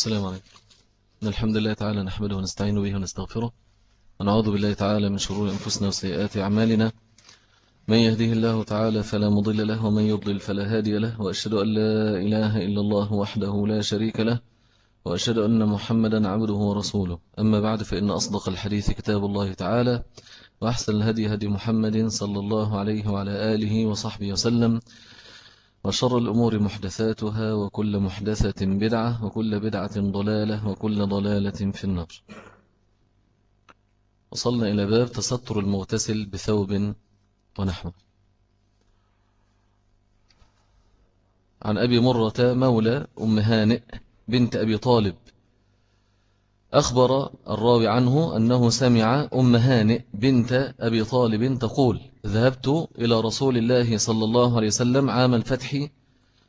السلام عليكم. الحمد لله تعالى نحمده ونستعين به ونستغفره. ونعوذ بالله تعالى من شرور أنفسنا وسيئات أعمالنا. من يهده الله تعالى فلا مضل له ومن يضلل فلا هادي له وأشهد أن لا إله إلا الله وحده لا شريك له وأشهد أن محمدا عبده ورسوله. أما بعد فإن أصدق الحديث كتاب الله تعالى وأحسن الهدي هدي محمد صلى الله عليه وعلى آله وصحبه وسلم. وشر الأمور محدثاتها وكل محدثة بدعة وكل بدعة ضلالة وكل ضلالة في النار. وصلنا إلى باب تستر المغتسل بثوب ونحوه. عن أبي مرة مولى أم هانئ بنت أبي طالب أخبر الراوي عنه أنه سمع أم هانئ بنت أبي طالب تقول ذهبت إلى رسول الله صلى الله عليه وسلم عام الفتح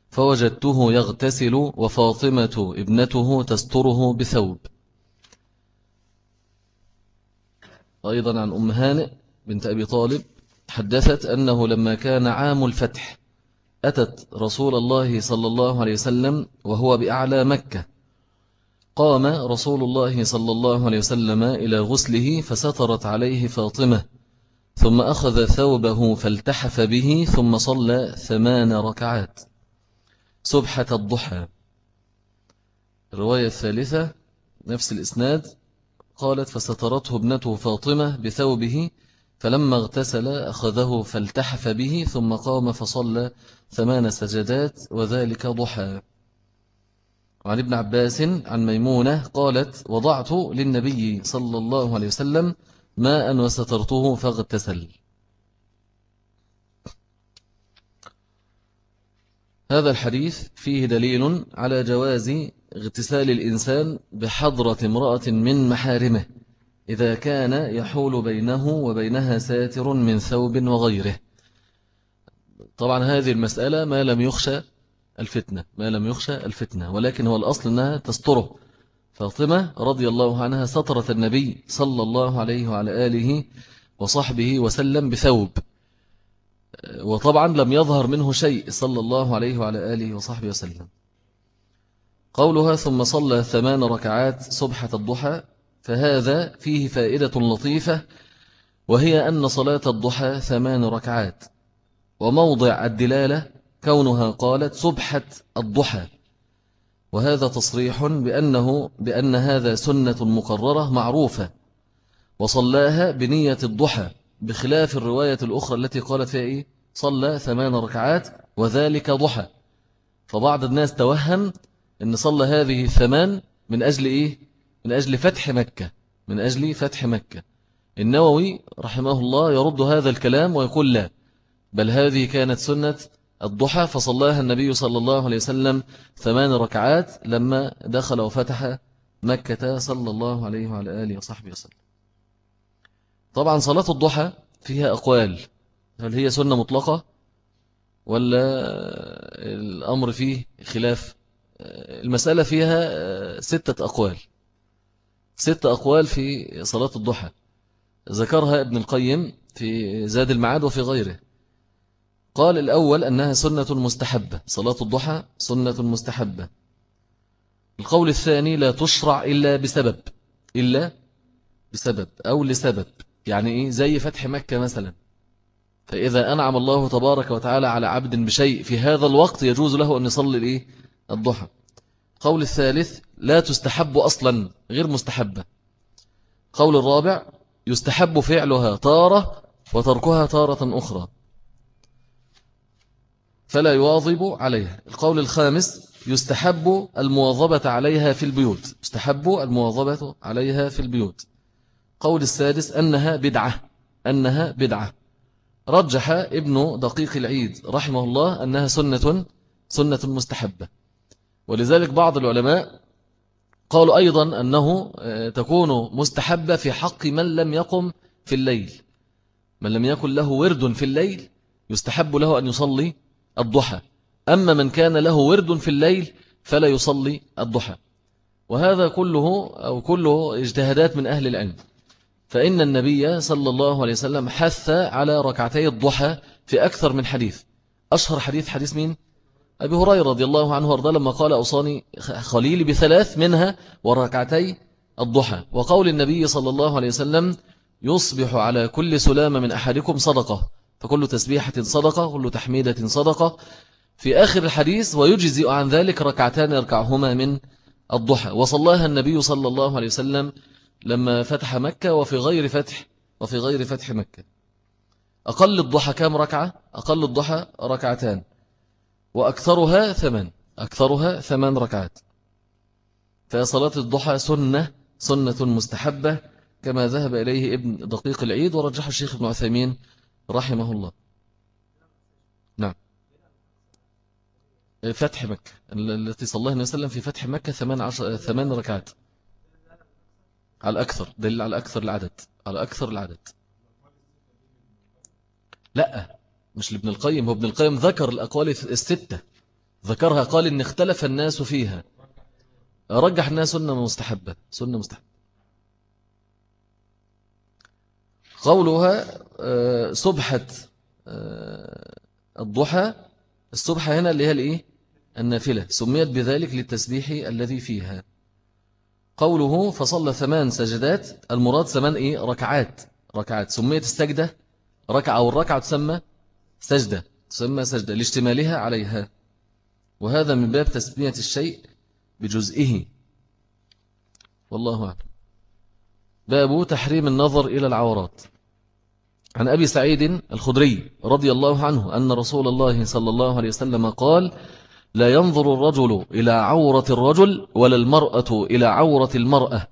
فوجدته يغتسل وفاطمة ابنته تستره بثوب. أيضا عن أم هانئ بنت أبي طالب حدثت أنه لما كان عام الفتح أتت رسول الله صلى الله عليه وسلم وهو بأعلى مكة قام رسول الله صلى الله عليه وسلم إلى غسله فسترت عليه فاطمة ثم أخذ ثوبه فالتحف به ثم صلى ثمان ركعات سبحة الضحى. الرواية الثالثة نفس الإسناد قالت فسترته ابنته فاطمة بثوبه فلما اغتسل أخذه فالتحف به ثم قام فصلى ثمان سجدات وذلك ضحى. وعن ابن عباس عن ميمونة قالت وضعت للنبي صلى الله عليه وسلم ماء وسترته فاغتسل. هذا الحديث فيه دليل على جواز اغتسال الإنسان بحضرة امرأة من محارمه إذا كان يحول بينه وبينها ساتر من ثوب وغيره. طبعا هذه المسألة ما لم يخشى الفتنة ما لم يخشى الفتنة ولكن هو الأصل أنها تستره. فاطمة رضي الله عنها سطرت النبي صلى الله عليه وعلى آله وصحبه وسلم بثوب. وطبعا لم يظهر منه شيء صلى الله عليه وعلى آله وصحبه وسلم. قولها ثم صلى ثمان ركعات صبحة الضحى فهذا فيه فائدة لطيفة وهي أن صلاة الضحى ثمان ركعات. وموضع الدلالة كونها قالت صبحة الضحى. وهذا تصريح بأنه بأن هذا سنة مقررة معروفة وصلاها بنية الضحى بخلاف الرواية الأخرى التي قالت فيها إيه؟ صلى ثمان ركعات وذلك ضحى. فبعض الناس توهم أن صلى هذه الثمان من أجل إيه؟ من أجل فتح مكة من أجل فتح مكة. النووي رحمه الله يرد هذا الكلام ويقول لا بل هذه كانت سنة الضحى فصلاها النبي صلى الله عليه وسلم ثمان ركعات لما دخل وفتح مكة صلى الله عليه وعلى آله وصحبه وسلم. طبعا صلاة الضحى فيها أقوال. هل هي سنة مطلقة ولا الأمر فيه خلاف؟ المسألة فيها ستة أقوال. ستة أقوال في صلاة الضحى. ذكرها ابن القيم في زاد المعاد وفي غيره. قال الأول أنها سنة مستحبة صلاة الضحى سنة مستحبة. القول الثاني لا تشرع إلا بسبب إلا بسبب أو لسبب يعني إيه؟ زي فتح مكة مثلا. فإذا أنعم الله تبارك وتعالى على عبد بشيء في هذا الوقت يجوز له أن يصلي الإيه؟ الضحى. قول الثالث لا تستحب أصلا غير مستحبة. قول الرابع يستحب فعلها تارة وتركها تارة أخرى. فلا يواظب عليها. القول الخامس يستحب المواظبة عليها في البيوت. يستحب المواظبة عليها في البيوت. قول السادس أنها بدعة. أنها بدعة. رجح ابن دقيق العيد رحمه الله أنها سنة سنة مستحبة. ولذلك بعض العلماء قالوا أيضا أنه آه، تكون مستحبة في حق من لم يقم في الليل. من لم يكن له ورد في الليل يستحب له أن يصلي الضحى. أما من كان له ورد في الليل فلا يصلي الضحى. وهذا كله أو كله اجتهادات من أهل العلم. فإن النبي صلى الله عليه وسلم حث على ركعتي الضحى في أكثر من حديث. أشهر حديث حديث مين؟ أبي هريرة رضي الله عنه وأرضاه لما قال أوصاني خليلي بثلاث منها وركعتي الضحى. وقول النبي صلى الله عليه وسلم يصبح على كل سلامة من أحدكم صدقة. فكل تسبيحة صدقة كل تحميدة صدقة. في آخر الحديث ويجزئ عن ذلك ركعتان يركعهما من الضحى. وصلاها النبي صلى الله عليه وسلم لما فتح مكة وفي غير فتح وفي غير فتح مكة. أقل الضحى كام ركعة؟ أقل الضحى ركعتان. وأكثرها ثمن. أكثرها ثمان ركعات. فصلاة الضحى سنة سنة مستحبة كما ذهب إليه ابن دقيق العيد ورجح الشيخ ابن عثيمين رحمه الله نعم. فتح مكة التي صلى الله عليه وسلم في فتح مكة ثمان, عشر ثمان ركعات. على أكثر دليل على أكثر العدد على أكثر العدد. لا مش لابن القيم هو ابن القيم ذكر الأقوال الستة. ذكرها قال إن اختلف الناس فيها. رجح أنها سنة مستحبة سنة مستحبة. قولها آه، سبحة آه، الضحى. السبحة هنا اللي هي الإيه؟ النافلة. سميت بذلك للتسبيح الذي فيها. قوله فصلى ثمان سجدات. المراد ثمان إيه؟ ركعات. ركعات. سميت السجدة ركعة والركعة تسمى سجدة. تسمى سجدة لاشتمالها عليها. وهذا من باب تسمية الشيء بجزئه. والله أعلم. باب تحريم النظر إلى العورات. عن أبي سعيد الخدري رضي الله عنه أن رسول الله صلى الله عليه وسلم قال لا ينظر الرجل إلى عورة الرجل ولا المرأة إلى عورة المرأة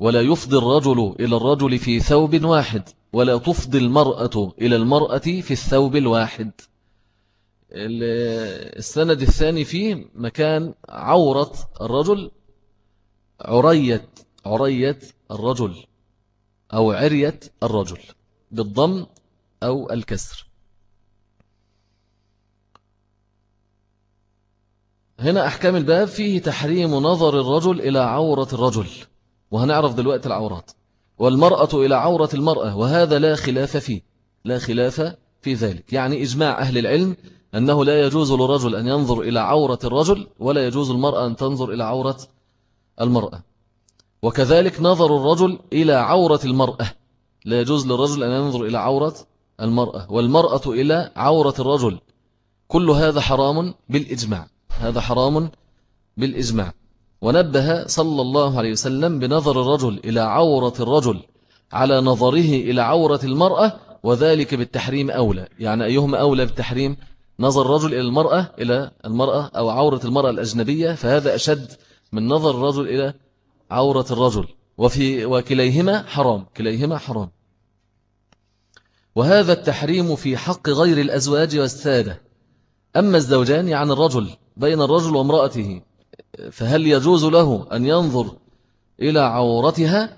ولا يفضي الرجل إلى الرجل في ثوب واحد ولا تفضي المرأة إلى المرأة في الثوب الواحد. السند الثاني فيه مكان عورة الرجل عرية عرية الرجل أو عرية الرجل. بالضم أو الكسر. هنا أحكام الباب فيه تحريم نظر الرجل إلى عورة الرجل وهنعرف دلوقتي العورات. والمرأة إلى عورة المرأة وهذا لا خلاف فيه لا خلاف في ذلك. يعني إجماع أهل العلم أنه لا يجوز للرجل أن ينظر إلى عورة الرجل ولا يجوز المرأة أن تنظر إلى عورة المرأة. وكذلك نظر الرجل إلى عورة المرأة. لا يجوز للرجل أن ينظر إلى عورة المرأة والمرأة إلى عورة الرجل. كل هذا حرام بالإجماع. هذا حرام بالإجماع. ونبه صلى الله عليه وسلم بنظر الرجل إلى عورة الرجل على نظره إلى عورة المرأة وذلك بالتحريم أولى. يعني أيهما أولى بالتحريم؟ نظر الرجل إلى المرأة إلى المرأة أو عورة المرأة الأجنبية فهذا أشد من نظر الرجل إلى عورة الرجل. وفي وكليهما حرام كليهما حرام. وهذا التحريم في حق غير الأزواج والسادة. أما الزوجان يعني الرجل بين الرجل وامرأته فهل يجوز له أن ينظر إلى عورتها؟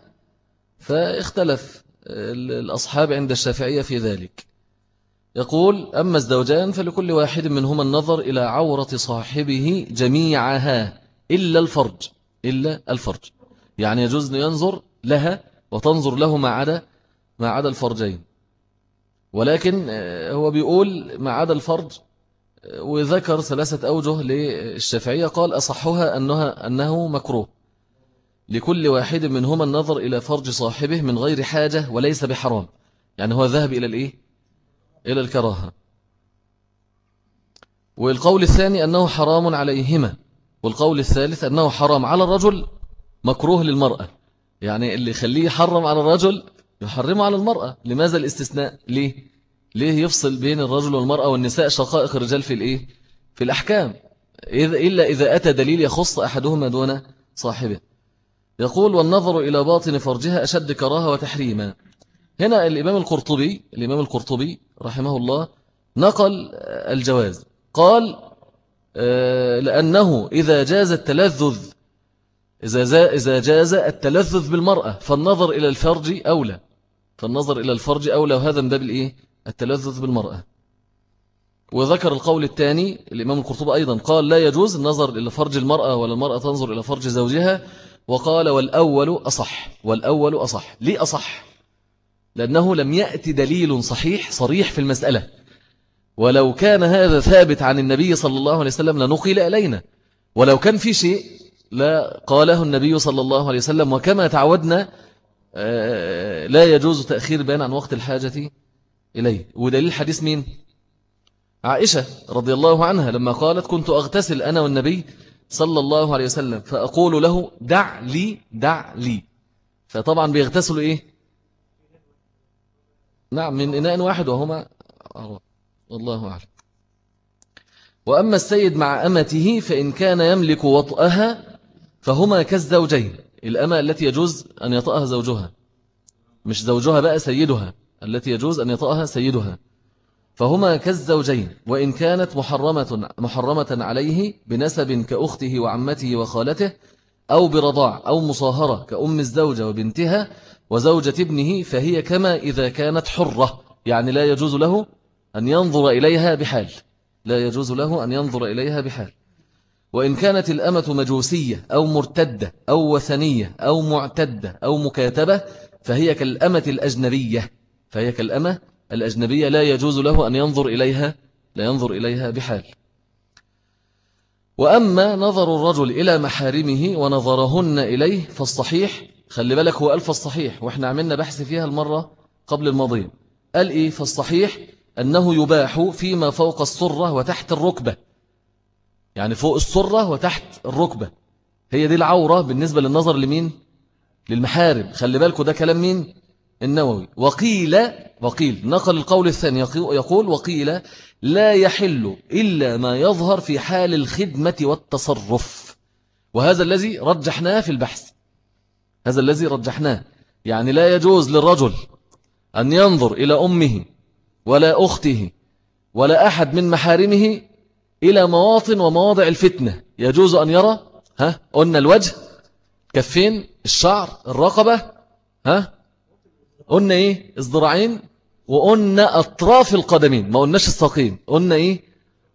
فاختلف الأصحاب عند الشافعية في ذلك. يقول أما الزوجان فلكل واحد منهما النظر إلى عورة صاحبه جميعها إلا الفرج إلا الفرج. يعني يجوز أن ينظر لها وتنظر له ما عدا ما عدا الفرجين. ولكن هو بيقول ما عدا الفرج وذكر ثلاثة أوجه للشافعية. قال أصحها أنها أنه مكروه. لكل واحد منهما النظر إلى فرج صاحبه من غير حاجة وليس بحرام. يعني هو ذهب إلى الإيه؟ إلى الكراهة. والقول الثاني أنه حرام عليهما. والقول الثالث أنه حرام على الرجل مكروه للمرأة. يعني اللي يخليه يحرم على الرجل يحرمه على المرأة. لماذا الاستثناء؟ ليه؟ ليه يفصل بين الرجل والمرأة والنساء شقائق الرجال في الإيه؟ في الأحكام. إلا إذا أتى دليل يخص أحدهما دون صاحبه. يقول والنظر إلى باطن فرجها أشد كراهة وتحريما. هنا الإمام القرطبي الإمام القرطبي رحمه الله نقل الجواز. قال آه، لأنه إذا جاز التلذذ إذا جاز التلذذ بالمرأة فالنظر إلى الفرج أولى. فالنظر إلى الفرج أولى وهذا من باب الإيه؟ التلذذ بالمرأة. وذكر القول الثاني الإمام القرطبي أيضا قال لا يجوز النظر إلى فرج المرأة ولا المرأة تنظر إلى فرج زوجها وقال والأول أصح والأول أصح. ليه أصح؟ لأنه لم يأتي دليل صحيح صريح في المسألة. ولو كان هذا ثابت عن النبي صلى الله عليه وسلم لنقل إلينا. ولو كان في شيء لا قاله النبي صلى الله عليه وسلم وكما تعودنا آه، لا يجوز تأخير بيان عن وقت الحاجة إليه. ودليل حديث مين؟ عائشة رضي الله عنها لما قالت كنت أغتسل أنا والنبي صلى الله عليه وسلم فأقول له دع لي دع لي. فطبعا بيغتسلوا إيه؟ نعم من إناء واحد وهما والله أعلم. وأما السيد مع أمته فإن كان يملك وطأها فهما كالزوجين الأمة التي يجوز أن يطأها زوجها مش زوجها بقى سيدها التي يجوز أن يطأها سيدها. فهما كالزوجين وإن كانت محرمة, محرمة عليه بنسب كأخته وعمته وخالته أو برضاع أو مصاهرة كأم الزوجة وبنتها وزوجة ابنه فهي كما إذا كانت حرة يعني لا يجوز له أن ينظر إليها بحال لا يجوز له أن ينظر إليها بحال. وإن كانت الأمة مجوسية أو مرتدة أو وثنية أو معتدة أو مكاتبة فهي كالأمة الأجنبية. فهي كالأمة الأجنبية لا يجوز له أن ينظر إليها لا ينظر إليها بحال. وأما نظر الرجل إلى محارمه ونظرهن إليه فالصحيح خلي بالك هو ألف الصحيح وإحنا عملنا بحث فيها المرة قبل الماضية. قال إيه؟ فالصحيح أنه يباح فيما فوق الصرة وتحت الركبة. يعني فوق الصرة وتحت الركبة. هي دي العورة بالنسبة للنظر لمين؟ للمحارم خلي بالكم ده كلام مين؟ النووي. وقيل وقيل نقل القول الثاني. يقول وقيل لا يحل إلا ما يظهر في حال الخدمة والتصرف. وهذا الذي رجحناه في البحث. هذا الذي رجحناه. يعني لا يجوز للرجل أن ينظر إلى أمه ولا أخته ولا أحد من محارمه إلى مواطن ومواضع الفتنة. يجوز أن يرى ها قلنا الوجه كفين الشعر الرقبة ها قلنا إيه الزراعين وقلنا أطراف القدمين ما قلناش الساقين قلنا إيه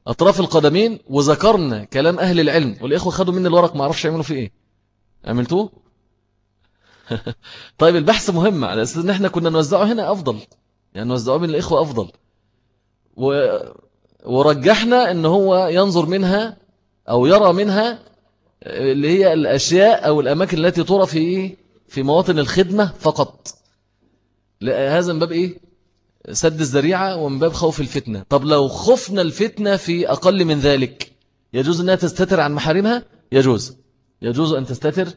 أطراف القدمين وذكرنا كلام أهل العلم. والإخوة خدوا مني الورق ما عرفش يعملوا فيه إيه. عملتوه؟ طيب البحث مهم. على أساس إن إحنا كنا نوزعه هنا أفضل. يعني نوزعه بين الإخوة أفضل. و... ورجحنا إن هو ينظر منها أو يرى منها اللي هي الأشياء أو الأماكن التي ترى في إيه؟ في مواطن الخدمة فقط. هذا من باب إيه؟ سد الزريعة ومن باب خوف الفتنة. طب لو خفنا الفتنة في أقل من ذلك يجوز أنها تستتر عن محارمها؟ يجوز. يجوز أن تستتر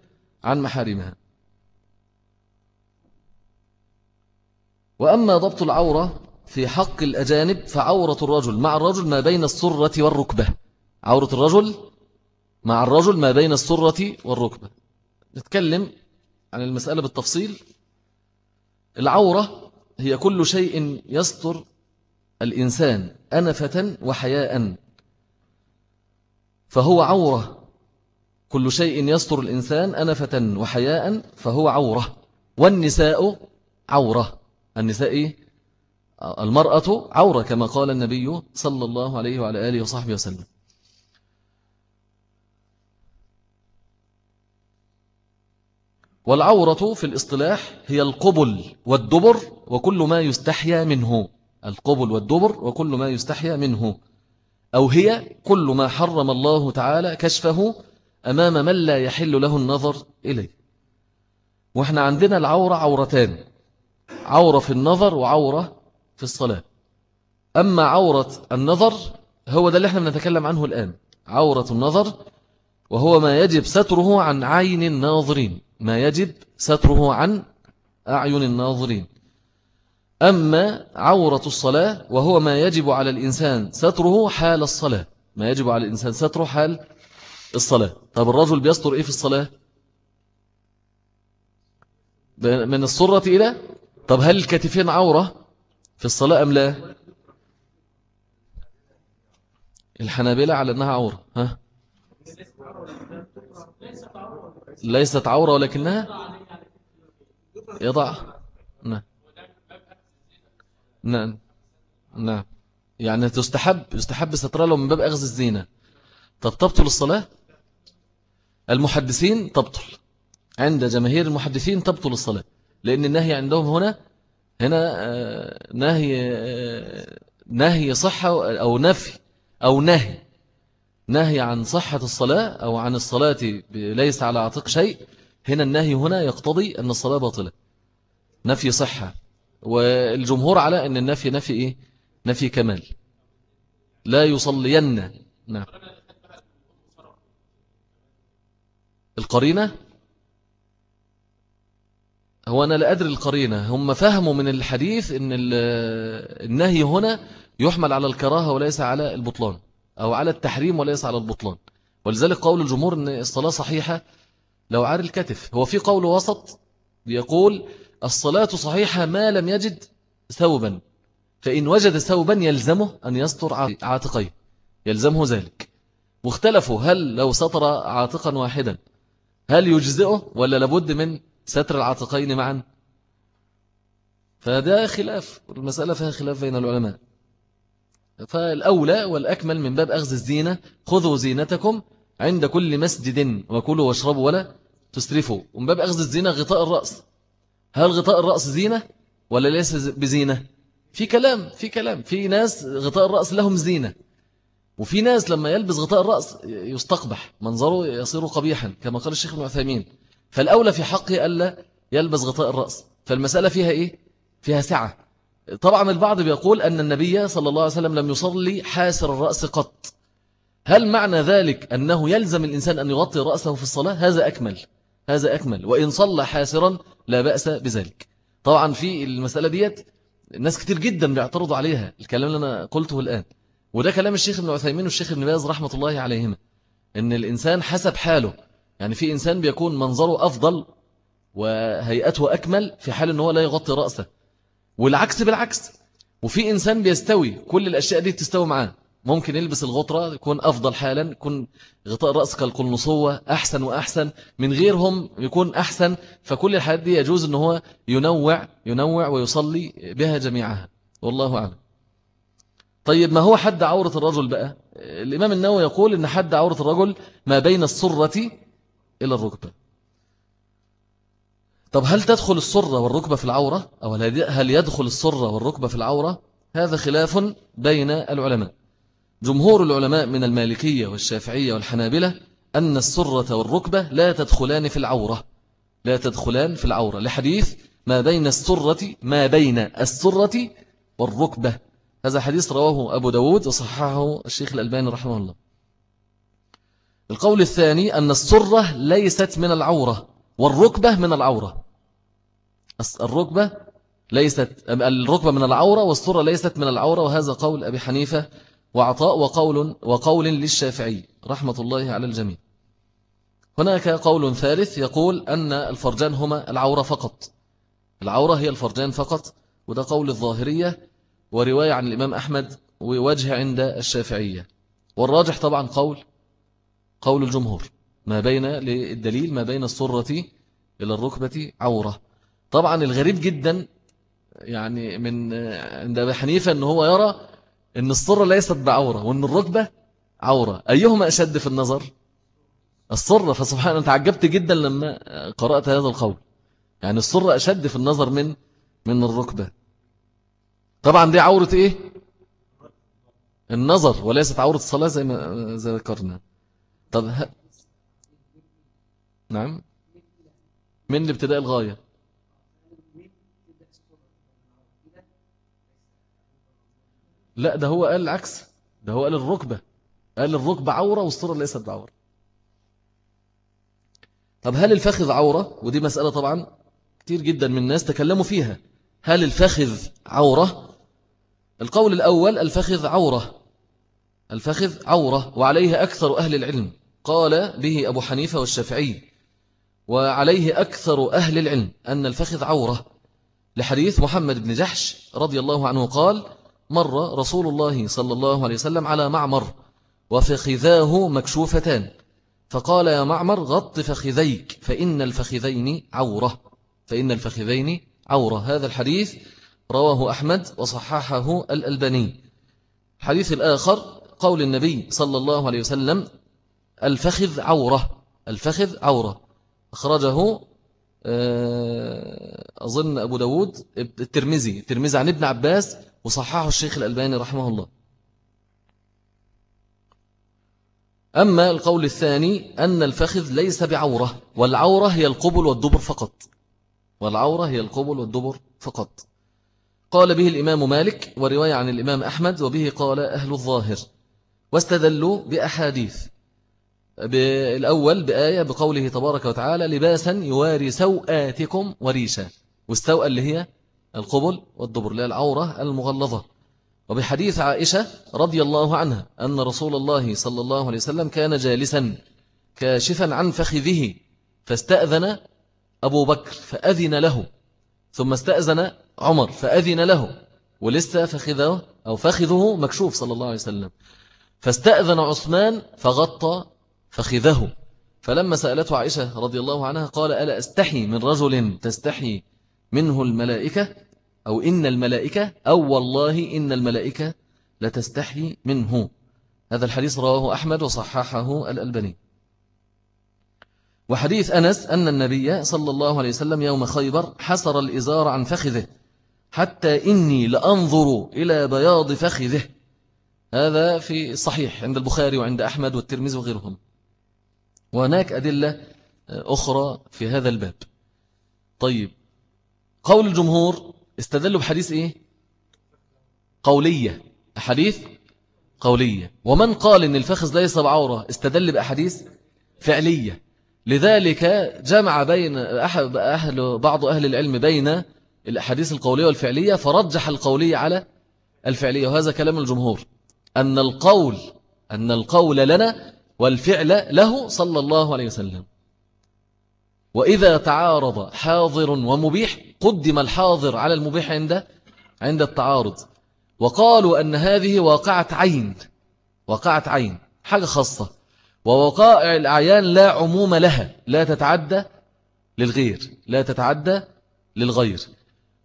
عن محارمها. وأما ضبط العورة في حق الأجانب فعورة الرجل مع الرجل ما بين السرة والركبة. عورة الرجل مع الرجل ما بين السرة والركبة. نتكلم عن المسألة بالتفصيل. العورة هي كل شيء يستر الإنسان أنفة وحياء. فهو عورة. كل شيء يستر الإنسان أنفة وحياء فهو عورة. والنساء عورة. النساء المرأة عورة كما قال النبي صلى الله عليه وعلى آله وصحبه وسلم. والعورة في الاصطلاح هي القبل والدبر وكل ما يستحيا منه. القبل والدبر وكل ما يستحيا منه. أو هي كل ما حرم الله تعالى كشفه أمام من لا يحل له النظر إليه. وإحنا عندنا العورة عورتان. عورة في النظر وعورة في الصلاة. أما عورة النظر هو ده اللي إحنا بنتكلم عنه الآن. عورة النظر وهو ما يجب ستره عن عين الناظرين. ما يجب ستره عن أعين الناظرين. أما عورة الصلاة وهو ما يجب على الإنسان ستره حال الصلاة. ما يجب على الإنسان ستره حال الصلاة. طب الرجل بيستر إيه في الصلاة؟ من الصرة إلى؟ طب هل الكتفين عورة؟ في الصلاة أم لا؟ الحنابلة على أنها عورة ها؟ ليست عورة ولكنها يضع نعم. نعم. نعم. يعني تستحب يستحب سترها له من باب أخذ الزينة. طب تبطل الصلاة؟ المحدثين تبطل. عند جماهير المحدثين تبطل الصلاة لأن النهي عندهم هنا هنا آه، نهي آه، نهي صحة أو نفي أو نهي. نهي عن صحة الصلاة أو عن الصلاة ليس على عاتق شيء. هنا النهي هنا يقتضي أن الصلاة باطلة. نفي صحة. والجمهور على أن النفي نفي إيه؟ نفي كمال. لا يصلين. نعم. القرينة؟ هو أنا لا أدري القرينة. هم فهموا من الحديث أن النهي هنا يحمل على الكراهة وليس على البطلان أو على التحريم وليس على البطلان. ولذلك قول الجمهور أن الصلاة صحيحة لو عار الكتف. هو في قول وسط يقول الصلاة صحيحة ما لم يجد ثوبا فإن وجد ثوبا يلزمه أن يستر عاتقيه يلزمه ذلك. واختلفوا هل لو سطر عاتقا واحدا هل يجزئه ولا لابد من ستر العاتقين معا. فده خلاف المسألة فيها خلاف بين العلماء. فالأولى والأكمل من باب أخذ الزينة خذوا زينتكم عند كل مسجد وكلوا واشربوا ولا تسرفوا. ومن باب أخذ الزينة غطاء الرأس. هل غطاء الرأس زينة ولا ليس بزينة؟ في كلام في كلام. في ناس غطاء الرأس لهم زينة. وفي ناس لما يلبس غطاء الرأس يستقبح منظره يصير قبيحا كما قال الشيخ ابن عثيمين. فالأولى في حقه ألا يلبس غطاء الرأس. فالمسألة فيها إيه؟ فيها سعة. طبعا البعض بيقول أن النبي صلى الله عليه وسلم لم يصلي حاسر الرأس قط. هل معنى ذلك أنه يلزم الإنسان أن يغطي رأسه في الصلاة؟ هذا أكمل. هذا أكمل. وإن صلى حاسرا لا بأس بذلك. طبعا في المسألة ديت ناس كتير جدا بيعترضوا عليها. الكلام اللي أنا قلته الآن. وده كلام الشيخ ابن عثيمين والشيخ ابن باز رحمة الله عليهما. إن الإنسان حسب حاله يعني في إنسان بيكون منظره أفضل وهيئته أكمل في حال أنه لا يغطي رأسه. والعكس بالعكس. وفي إنسان بيستوي كل الأشياء دي تستوي معاه. ممكن يلبس الغطرة يكون أفضل حالا يكون غطاء رأس كالقلنصوة أحسن وأحسن. من غيرهم يكون أحسن. فكل الحاجات دي يجوز أنه هو ينوع ينوع ويصلي بها جميعها. والله أعلم. طيب ما هو حد عورة الرجل بقى؟ الإمام النووي يقول أن حد عورة الرجل ما بين السرة إلى الركبة. طب هل تدخل السرة والركبة في العورة؟ أو هل يدخل السرة والركبة في العورة؟ هذا خلاف بين العلماء. جمهور العلماء من المالكية والشافعية والحنابلة أن السرة والركبة لا تدخلان في العورة. لا تدخلان في العورة. لحديث ما بين السرة ما بين السرة والركبة. هذا حديث رواه أبو داود وصححه الشيخ الألباني رحمه الله. القول الثاني أن السرة ليست من العورة والركبة من العورة. الركبة ليست الركبة من العورة والسرة ليست من العورة وهذا قول أبي حنيفة وعطاء وقول, وقول للشافعي رحمة الله على الجميع. هناك قول ثالث يقول أن الفرجان هما العورة فقط. العورة هي الفرجان فقط وده قول الظاهرية ورواية عن الإمام أحمد ووجه عند الشافعية. والراجح طبعا قول قول الجمهور. ما بين للدليل ما بين السرة إلى الركبة عورة. طبعا الغريب جدا يعني من عند أبي حنيفة أنه هو يرى أن السرة ليست بعورة وأن الركبة عورة. أيهما أشد في النظر؟ السرة. فسبحان أنا تعجبت جدا لما قرأت هذا القول. يعني السرة أشد في النظر من من الركبة. طبعا دي عورة إيه؟ النظر وليست عورة الصلاة زي ما ذكرنا. طب ه... نعم. من الابتداء الغاية؟ لا ده هو قال العكس. ده هو قال الركبة. قال الركبة عورة والصورة ليست بعورة. طب هل الفخذ عورة؟ ودي مسألة طبعا كتير جدا من الناس تكلموا فيها. هل الفخذ عورة؟ القول الأول الفخذ عورة. الفخذ عورة وعليه أكثر أهل العلم. قال به أبو حنيفة والشافعي وعليه أكثر أهل العلم أن الفخذ عورة. لحديث محمد بن جحش رضي الله عنه قال مر رسول الله صلى الله عليه وسلم على معمر وفخذاه مكشوفتان. فقال يا معمر غط فخذيك فإن الفخذين عورة. فإن الفخذين عورة. هذا الحديث رواه أحمد وصححه الألباني. حديث الآخر قول النبي صلى الله عليه وسلم الفخذ عورة الفخذ عورة. أخرجه آه، أظن أبو داود الترمزي الترمزي عن ابن عباس وصححه الشيخ الألباني رحمه الله. أما القول الثاني أن الفخذ ليس بعورة والعورة هي القبل والدبر فقط. والعورة هي القبل والدبر فقط. قال به الإمام مالك ورواية عن الإمام أحمد وبه قال أهل الظاهر. واستدلوا بأحاديث. الأول بآية بقوله تبارك وتعالى لباسا يواري سوآتكم وريشا. والسوء اللي هي القبل والدبر اللي العورة المغلظة. وبحديث عائشة رضي الله عنها أن رسول الله صلى الله عليه وسلم كان جالسا كاشفا عن فخذه فاستأذن أبو بكر فأذن له. ثم استأذن عمر فأذن له. ولسه فخذه أو فخذه مكشوف صلى الله عليه وسلم. فاستأذن عثمان فغطى فخذه. فلما سألته عائشة رضي الله عنها قال ألا أستحي من رجل تستحي منه الملائكة أو إن الملائكة أو والله إن الملائكة لتستحي منه. هذا الحديث رواه أحمد وصححه الألباني. وحديث أنس أن النبي صلى الله عليه وسلم يوم خيبر حسر الإزار عن فخذه. حتى إني لأنظر إلى بياض فخذه. هذا في الصحيح عند البخاري وعند أحمد والترمذي وغيرهم. وهناك أدلة أخرى في هذا الباب. طيب قول الجمهور استدلوا بحديث إيه؟ قولية. أحاديث قولية. ومن قال إن الفخذ ليس بعورة استدل بأحاديث فعلية. لذلك جمع بين أهل بعض أهل العلم بين الأحاديث القولية والفعلية فرجح القولية على الفعلية. وهذا كلام الجمهور. أن القول أن القول لنا والفعل له صلى الله عليه وسلم. وإذا تعارض حاضر ومبيح قدم الحاضر على المبيح عند عند التعارض. وقالوا أن هذه واقعة عين. واقعة عين حاجة خاصة. ووقائع الأعيان لا عموم لها لا تتعدى للغير لا تتعدى للغير.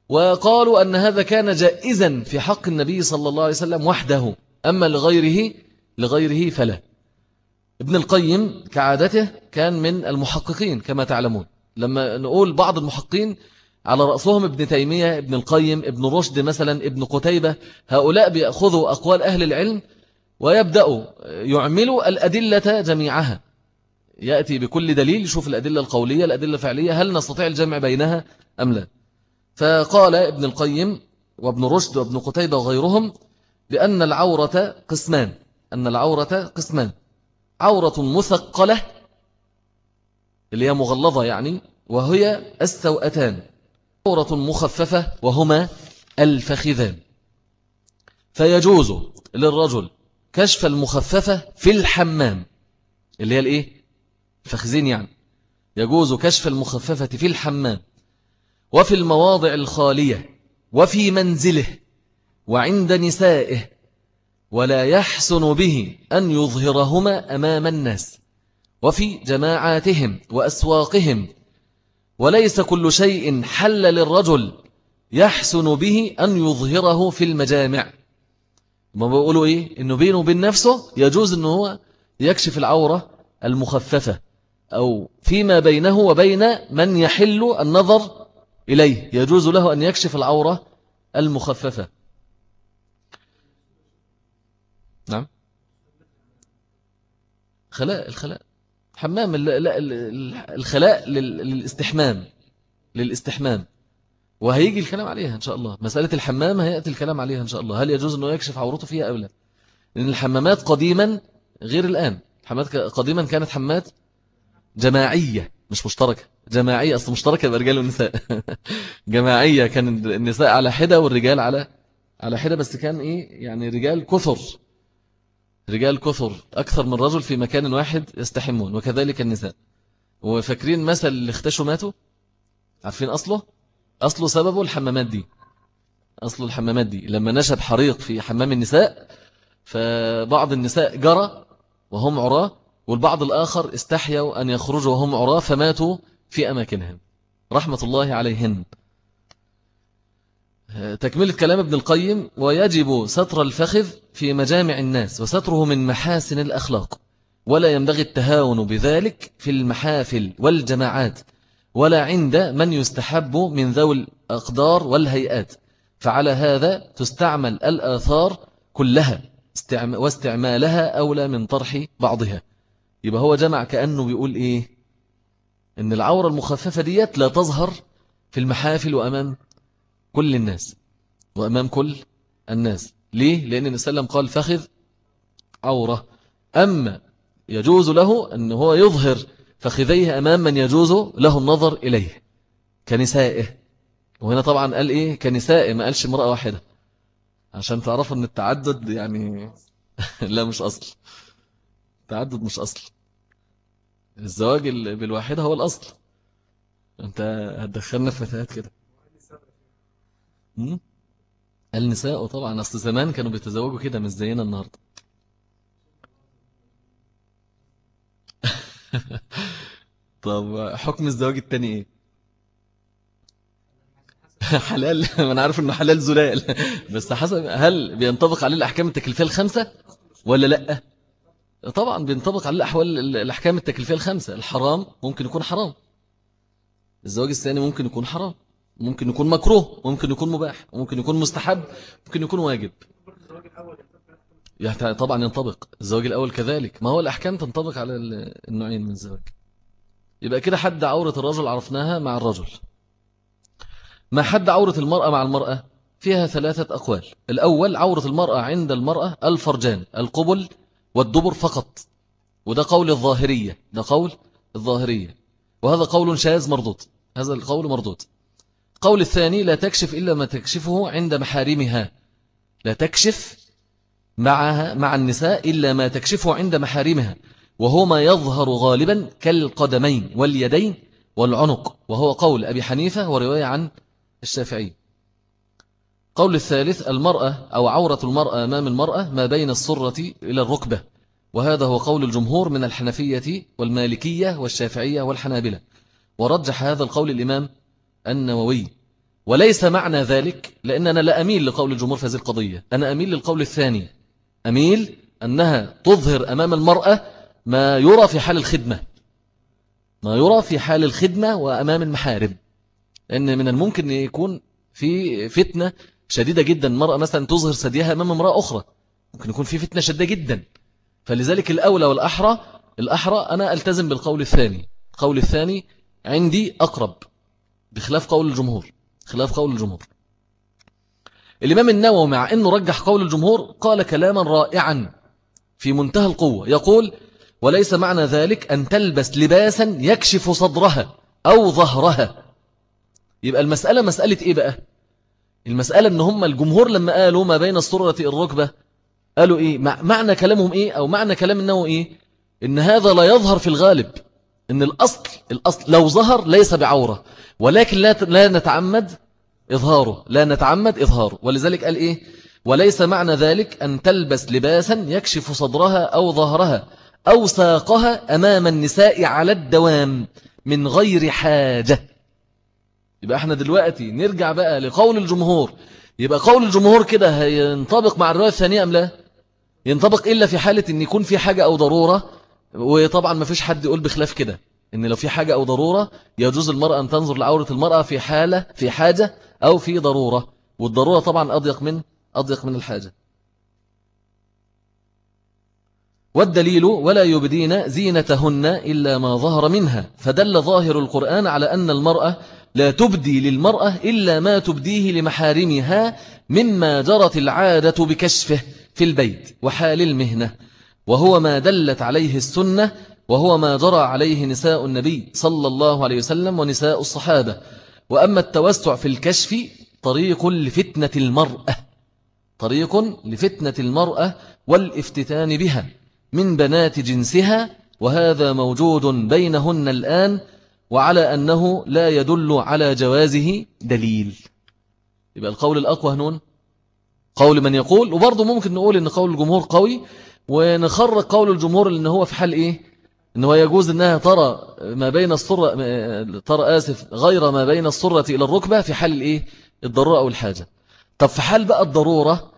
وقالوا أن هذا كان جائزا في حق النبي صلى الله عليه وسلم وحده. أما لغيره لغيره فلا. ابن القيم كعادته كان من المحققين كما تعلمون. لما نقول بعض المحققين على رأسهم ابن تيمية ابن القيم ابن رشد مثلا ابن قتيبة هؤلاء بيأخذوا أقوال أهل العلم ويبدأوا يعملوا الأدلة جميعها. يأتي بكل دليل يشوف الأدلة القولية الأدلة الفعلية هل نستطيع الجمع بينها أم لا؟ فقال ابن القيم وابن رشد وابن قتيبة وغيرهم بأن العورة قسمان أن العورة قسمان. عورة مثقلة اللي هي مغلظة يعني وهي السوأتان عورة مخففة وهما الفخذان. فيجوز للرجل كشف المخففة في الحمام اللي هي الإيه؟ الفخذين يعني. يجوز كشف المخففة في الحمام وفي المواضع الخالية وفي منزله وعند نسائه ولا يحسن به أن يظهرهما أمام الناس وفي جماعاتهم وأسواقهم وليس كل شيء حل للرجل يحسن به أن يظهره في المجامع. ما بيقولوا إيه؟ إنه بينه وبين نفسه يجوز أنه هو يكشف العورة المخففة أو فيما بينه وبين من يحل النظر إليه يجوز له أن يكشف العورة المخففة. نعم. خلاء الخلاء. حمام الخلاء للاستحمام للاستحمام. وهيجي الكلام عليها إن شاء الله. مسألة الحمام هيأتي الكلام عليها إن شاء الله. هل يجوز أنه يكشف عورته فيها أو لا؟ لأن الحمامات قديما غير الآن. الحمامات قديما كانت حمامات جماعية مش مشتركة. جماعية أصل مشتركة برجال والنساء. جماعية كان النساء على حدة والرجال على على حدة بس كان إيه؟ يعني رجال كثر. رجال كثر أكثر من رجل في مكان واحد يستحمون وكذلك النساء. وفاكرين مثل اللي اختشوا ماتوا؟ عارفين أصله؟ أصله سببه الحمامات دي. أصل الحمامات دي. لما نشب حريق في حمام النساء فبعض النساء جرى وهم عراة والبعض الآخر استحيوا أن يخرجوا وهم عراة فماتوا في أماكنهم. رحمة الله عليهن. تكملة كلام ابن القيم ويجب ستر الفخذ في مجامع الناس وستره من محاسن الأخلاق. ولا ينبغي التهاون بذلك في المحافل والجماعات ولا عند من يستحب من ذوي الأقدار والهيئات. فعلى هذا تستعمل الآثار كلها واستعمالها أولى من طرح بعضها. يبقى هو جمع كأنه بيقول إيه؟ إن العورة المخففة ديت لا تظهر في المحافل وأمام كل الناس وأمام كل الناس. ليه؟ لأن النبي صلى الله عليه وسلم قال فخذ عورة. أما يجوز له أن هو يظهر فخذيه أمام من يجوز له النظر إليه كنسائه. وهنا طبعا قال إيه؟ كنسائه ما قالش امرأة واحدة. عشان تعرفوا أن التعدد يعني لا مش أصل. التعدد مش أصل. الزواج بالواحدة هو الأصل. أنت هتدخلنا في فتاات كده. النساء طبعا أصل زمان كانوا بيتزوجوا كده مش زينا النهاردة. طب حكم الزواج التاني إيه؟ حلال ما أنا عارف إنه حلال زلال. بس حسب هل بينطبق عليه الأحكام التكليفية الخمسه ولا لأ؟ طبعا بينطبق عليه الأحوال الأحكام التكليفية الخمسه الحرام ممكن يكون حرام. الزواج الثاني ممكن يكون حرام. ممكن يكون مكروه ممكن يكون مباح ممكن يكون مستحب ممكن يكون واجب. طبعا ينطبق. الزواج الأول كذلك. ما هو الأحكام تنطبق على النوعين من الزواج. يبقى كده حد عورة الرجل عرفناها مع الرجل. ما حد عورة المرأة مع المرأة؟ فيها ثلاثة أقوال. الأول عورة المرأة عند المرأة الفرجان القبل والدبر فقط. وده قول الظاهرية. ده قول الظاهرية. وهذا قول شاذ مردود. هذا القول مردود. قول الثاني لا تكشف إلا ما تكشفه عند محارمها. لا تكشف معها مع النساء إلا ما تكشفه عند محارمها. وهو ما يظهر غالبا كالقدمين واليدين والعنق. وهو قول أبي حنيفة ورواية عن الشافعي. قول الثالث المرأة أو عورة المرأة أمام المرأة ما بين الصرة إلى الركبة. وهذا هو قول الجمهور من الحنفية والمالكية والشافعية والحنابلة. ورجح هذا القول الإمام النووي. وليس معنى ذلك لأن أنا لا أميل لقول الجمهور في هذه القضية. أنا أميل للقول الثاني. أميل أنها تظهر أمام المرأة ما يرى في حال الخدمة. ما يرى في حال الخدمة وأمام المحارم لأن من الممكن يكون في فتنة شديدة جدا. المرأة مثلا تظهر ثديها أمام امرأة أخرى. ممكن يكون في فتنة شديدة جدا. فلذلك الأولى والأحرى الأحرى أنا ألتزم بالقول الثاني. القول الثاني عندي أقرب. بخلاف قول الجمهور خلاف قول الجمهور. الإمام النووي مع أنه رجح قول الجمهور قال كلاما رائعا في منتهى القوة يقول وليس معنى ذلك أن تلبس لباسا يكشف صدرها أو ظهرها. يبقى المسألة مسألة إيه بقى؟ المسألة أن هم الجمهور لما قالوا ما بين الصرة الركبة قالوا إيه؟ معنى كلامهم إيه؟ أو معنى كلام النووي إيه؟ إن هذا لا يظهر في الغالب. إن الأصل الأصل لو ظهر ليس بعورة ولكن لا لا نتعمد إظهاره لا نتعمد إظهاره. ولذلك قال إيه؟ وليس معنى ذلك أن تلبس لباسا يكشف صدرها أو ظهرها أو ساقها أمام النساء على الدوام من غير حاجة. يبقى إحنا دلوقتي نرجع بقى لقول الجمهور. يبقى قول الجمهور كده هينطبق مع الرواية الثانية أم لا؟ ينطبق إلا في حالة أن يكون في حاجة أو ضرورة وطبعا ما فيش حد يقول بخلاف كده إن لو في حاجة أو ضرورة يجوز المرأة أن تنظر لعورة المرأة في حالة في حاجة أو في ضرورة. والضرورة طبعا أضيق من أضيق من الحاجة. والدليل ولا يبدين زينتهن إلا ما ظهر منها. فدل ظاهر القرآن على أن المرأة لا تبدي للمرأة إلا ما تبديه لمحارمها مما جرت العادة بكشفه في البيت وحال المهنة. وهو ما دلت عليه السنة وهو ما جرى عليه نساء النبي صلى الله عليه وسلم ونساء الصحابة. وأما التوسع في الكشف طريق لفتنة المرأة طريق لفتنة المرأة والافتتان بها من بنات جنسها وهذا موجود بينهن الآن وعلى أنه لا يدل على جوازه دليل. يبقى القول الأقوى هنون؟ قول من يقول وبرضه ممكن نقول أن قول الجمهور قوي ونخرج قول الجمهور أنه هو في حال إيه؟ أنه يجوز أنها ترى ما بين الصرة ترى آسف غير ما بين الصرة إلى الركبة في حال الإيه الضرورة أو الحاجة. طب في حال بقى الضرورة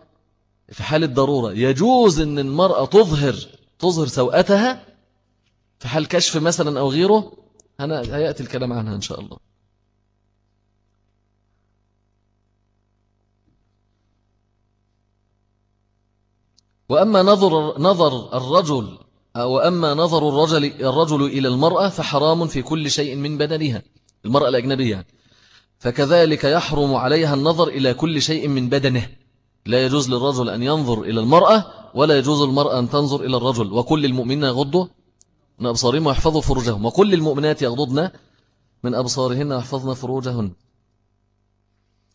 في حال الضرورة يجوز أن المرأة تظهر تظهر سوءتها في حال كشف مثلا أو غيره؟ أنا هيأتي الكلام عنها إن شاء الله. وأما نظر, نظر الرجل وأما نظر الرجل, الرجل إلى المرأة فحرام في كل شيء من بدنها المرأة الأجنبية. يعني فكذلك يحرم عليها النظر إلى كل شيء من بدنه. لا يجوز للرجل أن ينظر إلى المرأة ولا يجوز المرأة أن تنظر إلى الرجل. وكل المؤمنين يغضوا من أبصارهم ويحفظوا فروجهم. وكل المؤمنات يغضضن من أبصارهن ويحفظن فروجهن.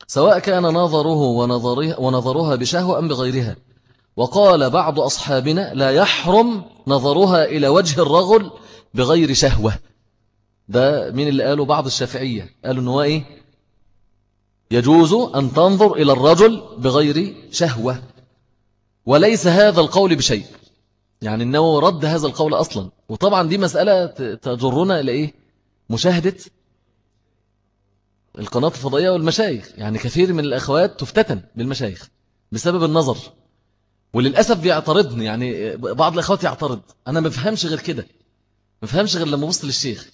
سواء كان نظره ونظرها بشهوة أم بغيرها. وقال بعض أصحابنا لا يحرم نظرها إلى وجه الرجل بغير شهوة. ده من اللي قالوا بعض الشافعية. قالوا أنه إيه؟ يجوز أن تنظر إلى الرجل بغير شهوة. وليس هذا القول بشيء. يعني أنه رد هذا القول أصلا. وطبعا دي مسألة تجرنا إلى إيه؟ مشاهدة القناة الفضائية والمشايخ. يعني كثير من الأخوات تفتتن بالمشايخ بسبب النظر. وللأسف بيعترضني يعني بعض الأخوات يعترض. أنا ما بفهمش غير كده. ما بفهمش غير لما بص للشيخ.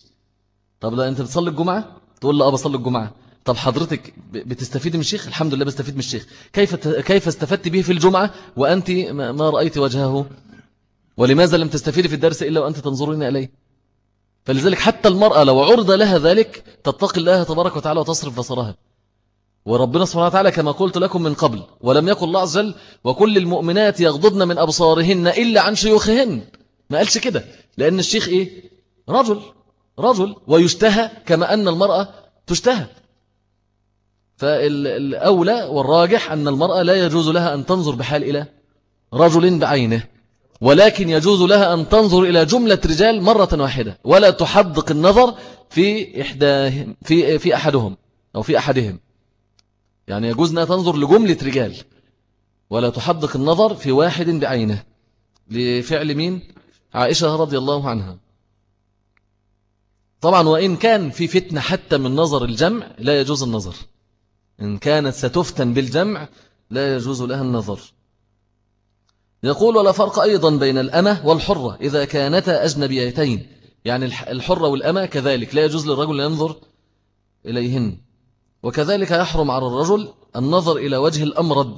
طب لا أنت بتصلي الجمعة؟ تقول لا بصلي الجمعة. طب حضرتك بتستفيد من الشيخ؟ الحمد لله بستفيد من الشيخ. كيف كيف استفدت به في الجمعة وأنت ما رأيت وجهه؟ ولماذا لم تستفيد في الدرس إلا وأنت تنظرين إليه؟ فلذلك حتى المرأة لو عرض لها ذلك تتقي الله تبارك وتعالى وتصرف بصرها. وربنا سبحانه وتعالى كما قلت لكم من قبل ولم يقل الله عز وجل وكل المؤمنات يغضضن من أبصارهن إلا عن شيوخهن. ما قالش كده لأن الشيخ إيه؟ رجل رجل ويشتهى كما أن المرأة تشتهى. فالأولى والراجح أن المرأة لا يجوز لها أن تنظر بحال إلى رجل بعينه ولكن يجوز لها أن تنظر إلى جملة رجال مرة واحدة ولا تحدق النظر في إحداهم في في أحدهم أو في أحدهم. يعني يجوز أنها تنظر لجملة رجال. ولا تحدق النظر في واحد بعينه. لفعل مين؟ عائشة رضي الله عنها. طبعا وإن كان في فتنة حتى من نظر الجمع لا يجوز النظر. إن كانت ستفتن بالجمع لا يجوز لها النظر. يقول ولا فرق أيضا بين الأمة والحرة إذا كانتا أجنبيتين. يعني الحرة والأمة كذلك لا يجوز للرجل أن ينظر إليهن. وكذلك يحرم على الرجل النظر إلى وجه الأمرد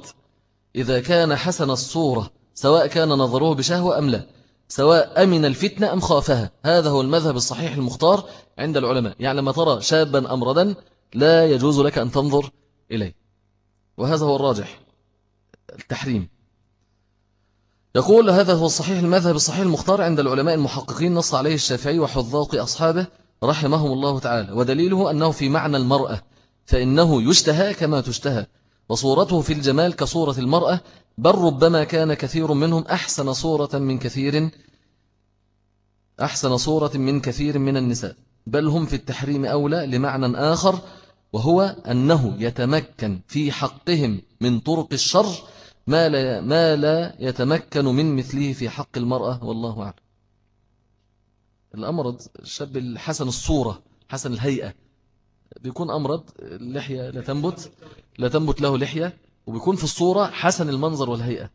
إذا كان حسن الصورة سواء كان نظره بشهوة أم لا سواء أمن الفتنة أم خافها. هذا هو المذهب الصحيح المختار عند العلماء. يعني لما ترى شابا أمردا لا يجوز لك أن تنظر إليه. وهذا هو الراجح التحريم. يقول هذا هو الصحيح المذهب الصحيح المختار عند العلماء المحققين نص عليه الشافعي وحذاق أصحابه رحمهم الله تعالى. ودليله أنه في معنى المرأة فإنه يشتهى كما تشتهى. وصورته في الجمال كصورة المرأة بل ربما كان كثير منهم أحسن صورة من كثير أحسن صورة من كثير من النساء. بل هم في التحريم أولى لمعنى آخر وهو أنه يتمكن في حقهم من طرق الشر ما لا, ما لا يتمكن من مثله في حق المرأة والله أعلم. الأمر الشاب الحسن الصورة حسن الهيئة بيكون أمرض اللحية لا تنبت لا تنبت له لحية وبيكون في الصورة حسن المنظر والهيئة.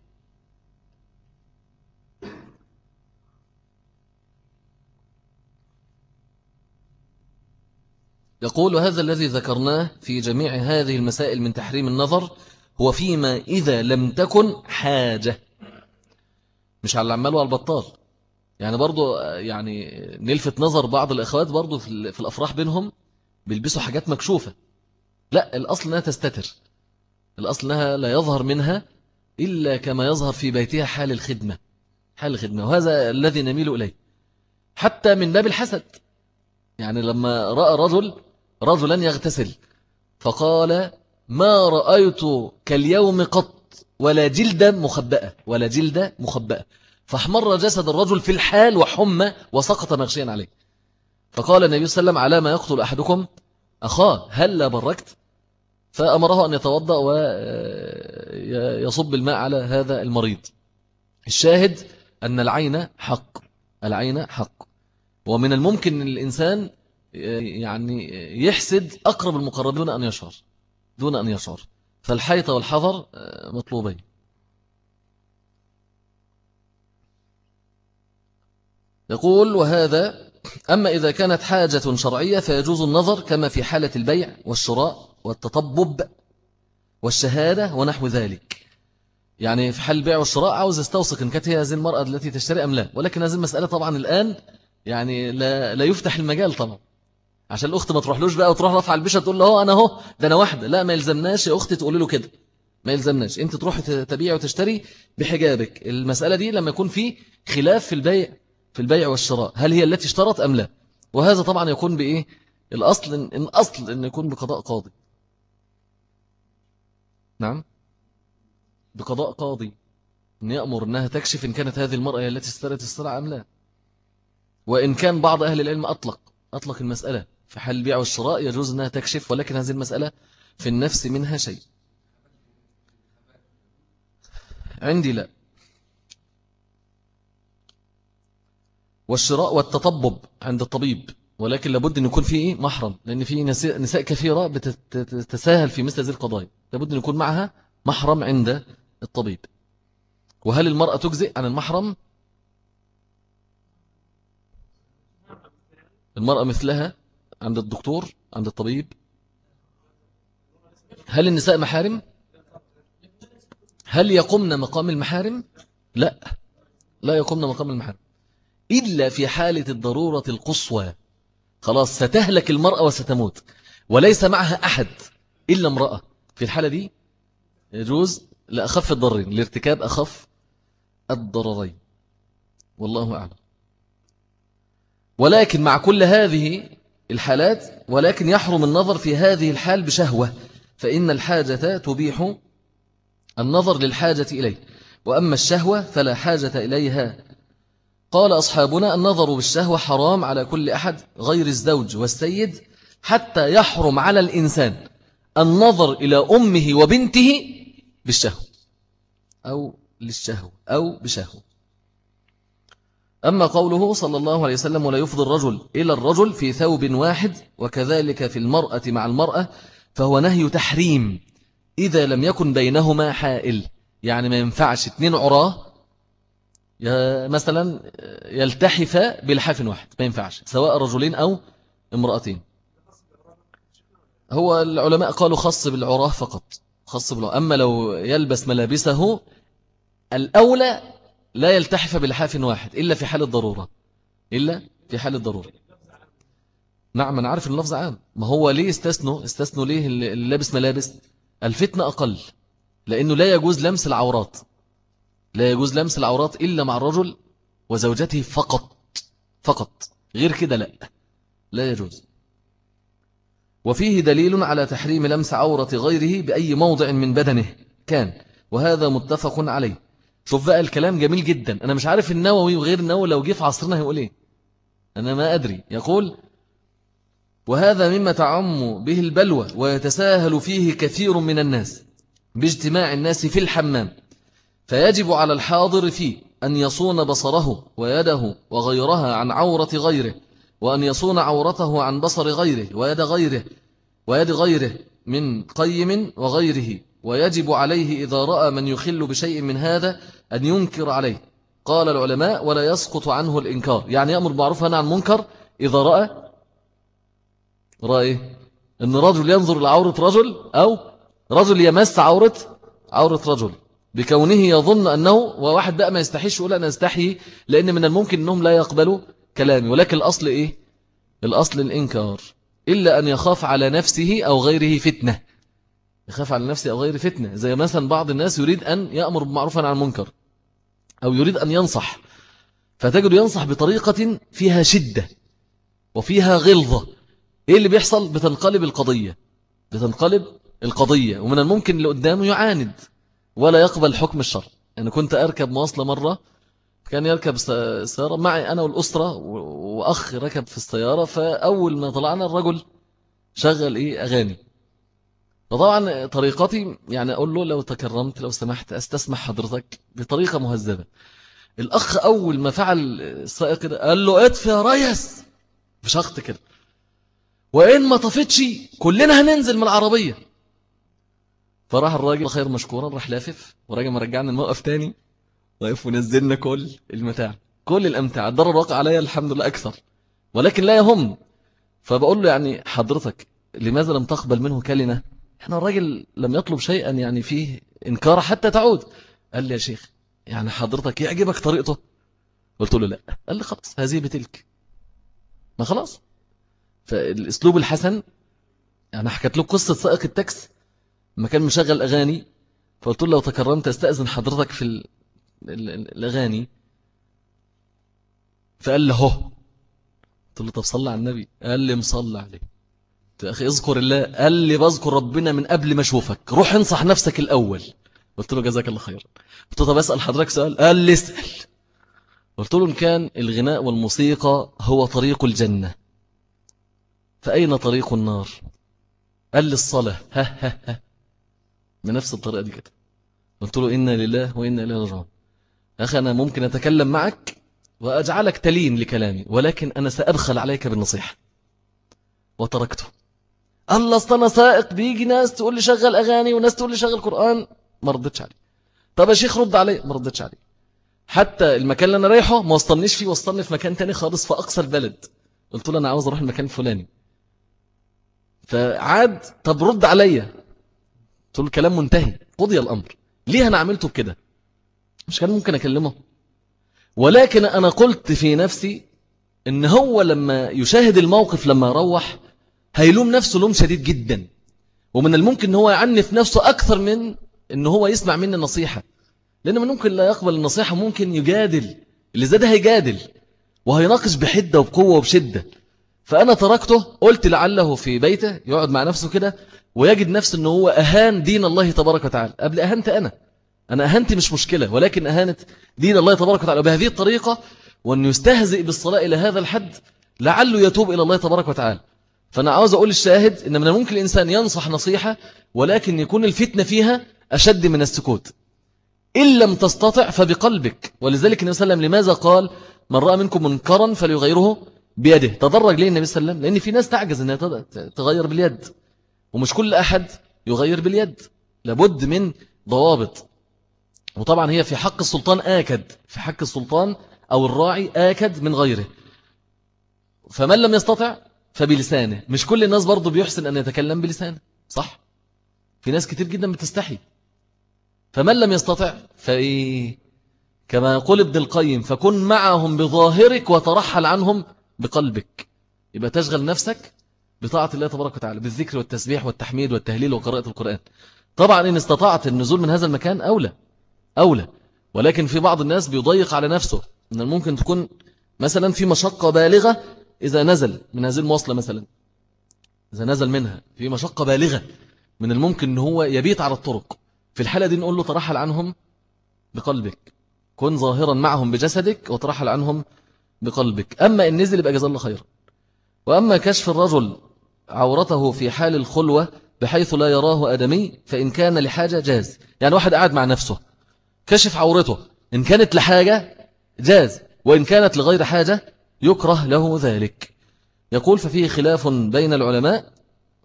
يقول هذا الذي ذكرناه في جميع هذه المسائل من تحريم النظر هو فيما إذا لم تكن حاجة. مش على العمال والبطال يعني برضو يعني نلفت نظر بعض الأخوات برضو في الأفراح بينهم بيلبسوا حاجات مكشوفة. لا الأصل أنها تستتر. الأصل أنها لا يظهر منها إلا كما يظهر في بيتها حال الخدمة. حال الخدمة وهذا الذي نميل إليه. حتى من باب الحسد. يعني لما رأى رجل رجلا يغتسل فقال ما رأيت كاليوم قط ولا جلد مخبأة ولا جلد مخبأة. فاحمر جسد الرجل في الحال وحمى وسقط مغشيا عليه. فقال النبي صلى الله عليه وسلم على ما يقتل أحدكم؟ أخاه هل لا بركت؟ فأمره أن يتوضأ ويصب الماء على هذا المريض. الشاهد أن العين حق العين حق. ومن الممكن أن الإنسان يعني يحسد أقرب المقربين دون أن يشعر دون أن يشعر. فالحيطة والحذر مطلوبين. يقول وهذا أما إذا كانت حاجة شرعية فيجوز النظر كما في حالة البيع والشراء والتطبب والشهادة ونحو ذلك. يعني في حال البيع والشراء عاوز استوثق إن كانت هي هذه المرأة التي تشتري أم لا. ولكن هذه المسألة طبعا الآن يعني لا, لا يفتح المجال طبعا. عشان الأخت ما تروحلوش بقى وتروح رفع البشة تقول له هو أنا هو ده أنا واحدة. لا ما يلزمناش يا أختي تقولي له كده. ما يلزمناش. أنت تروح تبيع وتشتري بحجابك. المسألة دي لما يكون في خلاف في البيع في البيع والشراء هل هي التي اشترط أم لا؟ وهذا طبعا يكون بإيه؟ الأصل إن الأصل أن يكون بقضاء قاضي. نعم؟ بقضاء قاضي. أن يأمر أنها تكشف إن كانت هذه المرأة هي التي اشترت السلعة أم لا. وإن كان بعض أهل العلم أطلق أطلق المسألة. في حال البيع والشراء يجوز أنها تكشف ولكن هذه المسألة في النفس منها شيء. عندي لا. والشراء والتطبب عند الطبيب. ولكن لابد أن يكون فيه محرم. لأن في نساء كثيرة بتتساهل في مثل هذه القضايا. لابد أن يكون معها محرم عند الطبيب. وهل المرأة تجزئ عن المحرم؟ المرأة مثلها عند الدكتور عند الطبيب. هل النساء محارم؟ هل يقمن مقام المحارم؟ لا. لا يقمن مقام المحارم. إلا في حالة الضرورة القصوى. خلاص ستهلك المرأة وستموت. وليس معها أحد إلا امرأة. في الحالة دي يجوز لأخف الضررين لارتكاب أخف الضررين. والله أعلم. ولكن مع كل هذه الحالات ولكن يحرم النظر في هذه الحال بشهوة فإن الحاجة تبيح النظر للحاجة إليه. وأما الشهوة فلا حاجة إليها قال أصحابنا النظر بالشهوة حرام على كل أحد غير الزوج والسيد حتى يحرم على الإنسان النظر إلى أمه وبنته بالشهوة أو للشهوة أو بشهوة. أما قوله صلى الله عليه وسلم ولا يفضي الرجل إلى الرجل في ثوب واحد وكذلك في المرأة مع المرأة فهو نهي تحريم إذا لم يكن بينهما حائل يعني ما ينفعش اتنين عراة مثلا يلتحف بلحاف واحد ما ينفعش سواء رجلين أو امرأتين. هو العلماء قالوا خاص بالعراة فقط خاص بالعراة. أما لو يلبس ملابسه الأولى لا يلتحف بلحاف واحد إلا في حال الضرورة. إلا في حال الضرورة. نعم أنا عارف اللفظ عام. ما هو ليه استثنوا؟ استثنوا ليه اللي لابس ملابس؟ الفتنة أقل لأنه لا يجوز لمس العورات. لا يجوز لمس العورات إلا مع الرجل وزوجته فقط فقط. غير كده لا لا يجوز. وفيه دليل على تحريم لمس عورة غيره بأي موضع من بدنه كان. وهذا متفق عليه. شوف بقى الكلام جميل جدا. أنا مش عارف النووي وغير النووي لو جه في عصرنا هيقول إيه. أنا ما أدري. يقول وهذا مما تعم به البلوى ويتساهل فيه كثير من الناس باجتماع الناس في الحمام. فيجب على الحاضر فيه أن يصون بصره ويده وغيرها عن عورة غيره وأن يصون عورته عن بصر غيره ويد غيره ويد غيره من قيم وغيره. ويجب عليه إذا رأى من يخل بشيء من هذا أن ينكر عليه. قال العلماء ولا يسقط عنه الإنكار. يعني يأمر معروف عن منكر إذا رأى رأى أن رجل ينظر لعورة رجل أو رجل يمس عورة عورة رجل. بكونه يظن أنه وواحد بقى ما يستحيش يقول أنا أستحي لأن من الممكن أنهم لا يقبلوا كلامي. ولكن الأصل إيه؟ الأصل الإنكار. إلا أن يخاف على نفسه أو غيره فتنة. يخاف على نفسه أو غيره فتنة. زي مثلا بعض الناس يريد أن يأمر بمعروفا عن المنكر. أو يريد أن ينصح. فتجد ينصح بطريقة فيها شدة وفيها غلظة. إيه اللي بيحصل؟ بتنقلب القضية. بتنقلب القضية. ومن الممكن اللي قدامه يعاند. ولا يقبل حكم الشر. أنا كنت أركب مواصلة مرة كان يركب السيارة معي أنا والأسرة وأخ ركب في السيارة فأول ما طلعنا الرجل شغل إيه أغاني. فطبعا طريقتي يعني أقول له لو تكرمت لو سمحت أستسمح حضرتك بطريقة مهذبة. الأخ أول ما فعل السائق كده قال له اطفي يا ريس! بشخط كده. وإن ما طفتش كلنا هننزل من العربية. فراح الراجل خير مشكورا راح لافف وراجل ما رجعنا الموقف تاني. واقف ونزلنا كل المتاع. كل الأمتاع. الضرر وقع عليا الحمد لله أكثر. ولكن لا يهم. فبقول له يعني حضرتك لماذا لم تقبل منه كلمة؟ إحنا الراجل لم يطلب شيئا يعني فيه إنكار حتى تعود. قال لي يا شيخ يعني حضرتك يعجبك طريقته؟ قلت له لا. قال لي خلاص هذه بتلك. ما خلاص. فالأسلوب الحسن أنا حكيت له قصة سائق التاكس ما كان مشغل أغاني فقلت له لو تكرمت استأذن حضرتك في الأغاني. فقال لي هو. قلت له طب صلى على النبي. قال لي مصلى عليه يا أخي اذكر الله. قال لي بذكر ربنا من قبل ما أشوفك. روح انصح نفسك الأول. قلت له جزاك الله خير. قلت له طب أسأل حضرتك سؤال. قال لي اسأل. قلت له إن كان الغناء والموسيقى هو طريق الجنة. فأين طريق النار؟ قال لي الصلاة. ها ها ها. بنفس الطريقة دي كده. قلت له إنا لله وإنا إليه راجعون. أخي أنا ممكن أتكلم معك وأجعلك تلين لكلامي ولكن أنا سأبخل عليك بالنصيحة. وتركته. الله أصلا أنا سائق بيجي ناس تقول لي شغل أغاني وناس تقول لي شغل قرآن ما ردتش عليه. طب يا شيخ رد علي ما ردتش عليه. حتى المكان اللي أنا رايحه ما وصلنيش فيه وصلني في مكان تاني خالص في أقصى البلد. قلت له أنا عاوز أروح المكان الفلاني. فعاد طب رد عليا. قلت له الكلام منتهي قضي الأمر. ليه أنا عملته بكده؟ مش كان ممكن أكلمه. ولكن أنا قلت في نفسي إن هو لما يشاهد الموقف لما يروح هيلوم نفسه لوم شديد جدا. ومن الممكن إن هو يعنف نفسه أكثر من إن هو يسمع مني النصيحة. لأنه من ممكن لا يقبل النصيحة ممكن يجادل. اللي زاد هيجادل وهيناقش بحدة وبقوة وبشدة. فأنا تركته قلت لعله في بيته يقعد مع نفسه كده. ويجد نفسه أنه هو أهان دين الله تبارك وتعالى. قبل أهنت أنا. أنا أهنت مش مشكلة ولكن أهانت دين الله تبارك وتعالى. بهذه الطريقة وأن يستهزئ بالصلاة إلى هذا الحد لعله يتوب إلى الله تبارك وتعالى. فأنا عاوز أقول الشاهد إن من الممكن الإنسان ينصح نصيحة ولكن يكون الفتنة فيها أشد من السكوت. إن لم تستطع فبقلبك. ولذلك النبي صلى الله عليه وسلم لماذا قال؟ من رأى منكم منكرا فليغيره بيده. تدرج ليه النبي صلى الله عليه وسلم؟ لأن في ناس تعجز أنها تغير باليد. ومش كل أحد يغير باليد. لابد من ضوابط. وطبعا هي في حق السلطان آكد. في حق السلطان أو الراعي آكد من غيره. فمن لم يستطع فبلسانه. مش كل الناس برضو بيحسن أن يتكلم بلسانه. صح؟ في ناس كتير جدا بتستحي. فمن لم يستطع فإيه؟ كما يقول ابن القيم فكن معهم بظاهرك وترحل عنهم بقلبك. يبقى تشغل نفسك بطاعة الله تبارك وتعالى بالذكر والتسبيح والتحميد والتهليل وقراءة القرآن. طبعا إن استطعت النزول من هذا المكان أولى أولى. ولكن في بعض الناس بيضيق على نفسه من الممكن تكون مثلا في مشقة بالغة إذا نزل من هذه المواصلة مثلا. إذا نزل منها في مشقة بالغة من الممكن أنه هو يبيت على الطرق. في الحالة دي نقول له ترحل عنهم بقلبك. كن ظاهرا معهم بجسدك وترحل عنهم بقلبك. أما إن نزل يبقى جزا الله خيرا. وأما كشف الرجل عورته في حال الخلوة بحيث لا يراه أدمي فإن كان لحاجة جاز. يعني واحد قاعد مع نفسه كشف عورته. إن كانت لحاجة جاز وإن كانت لغير حاجة يكره له ذلك. يقول ففيه خلاف بين العلماء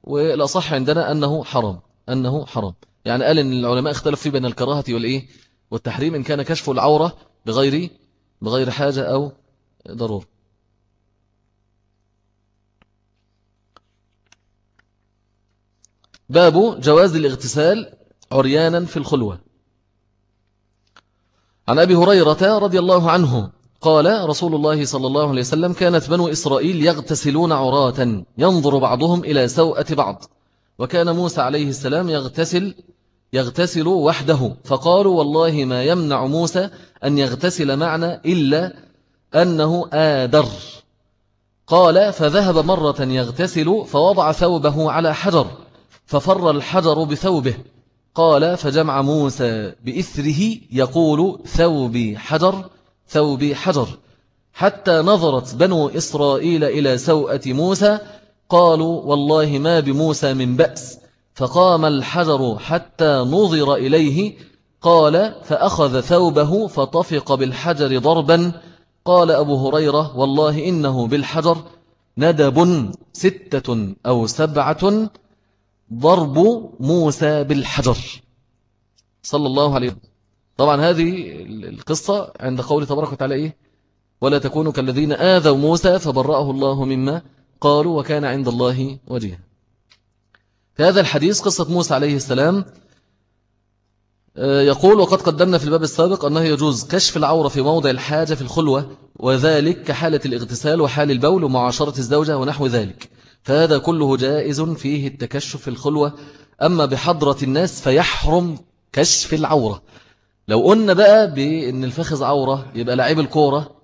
والأصح عندنا أنه حرام أنه حرام. يعني قال إن العلماء اختلف فيه بين الكراهة والإيه؟ والتحريم إن كان كشف العورة بغير بغير حاجة أو ضرورة. باب جواز الاغتسال عريانا في الخلوة. عن أبي هريرة رضي الله عنه قال رسول الله صلى الله عليه وسلم كانت بنو إسرائيل يغتسلون عراة ينظر بعضهم إلى سوءة بعض وكان موسى عليه السلام يغتسل يغتسل وحده فقالوا والله ما يمنع موسى أن يغتسل معنا إلا أنه آدر قال فذهب مرة يغتسل فوضع ثوبه على حجر ففر الحجر بثوبه. قال فجمع موسى بإثره يقول ثوبي حجر ثوبي حجر. حتى نظرت بنو إسرائيل إلى سوءة موسى قالوا والله ما بموسى من بأس. فقام الحجر حتى نظر إليه قال فأخذ ثوبه فطفق بالحجر ضربا. قال أبو هريرة والله إنه بالحجر. ندب ستة أو سبعة ضرب موسى بالحجر. صلى الله عليه وسلم. طبعا هذه القصة عند قول تبارك وتعالى إيه؟ ولا تكونوا كالذين آذوا موسى فبرأه الله مما قالوا وكان عند الله وجيها. في هذا الحديث قصة موسى عليه السلام آه، يقول وقد قدمنا في الباب السابق أنه يجوز كشف العورة في موضع الحاجة في الخلوة وذلك كحالة الاغتسال وحال البول ومعاشرة الزوجة ونحو ذلك. فهذا كله جائز فيه التكشف في الخلوة. أما بحضرة الناس فيحرم كشف العورة. لو قلنا بقى بأن الفخذ عورة يبقى لعيب الكورة.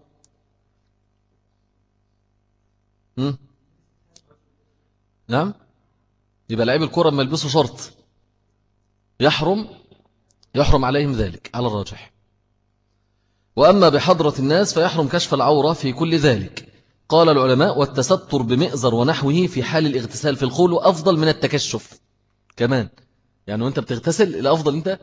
نعم؟ يبقى لعيب الكورة ما يلبسوا شرط يحرم يحرم عليهم ذلك على الراجح. وأما بحضرة الناس فيحرم كشف العورة في كل ذلك. قال العلماء والتستر بمئزر ونحوه في حال الاغتسال في الخول أفضل من التكشف. كمان يعني وأنت بتغتسل الأفضل أنت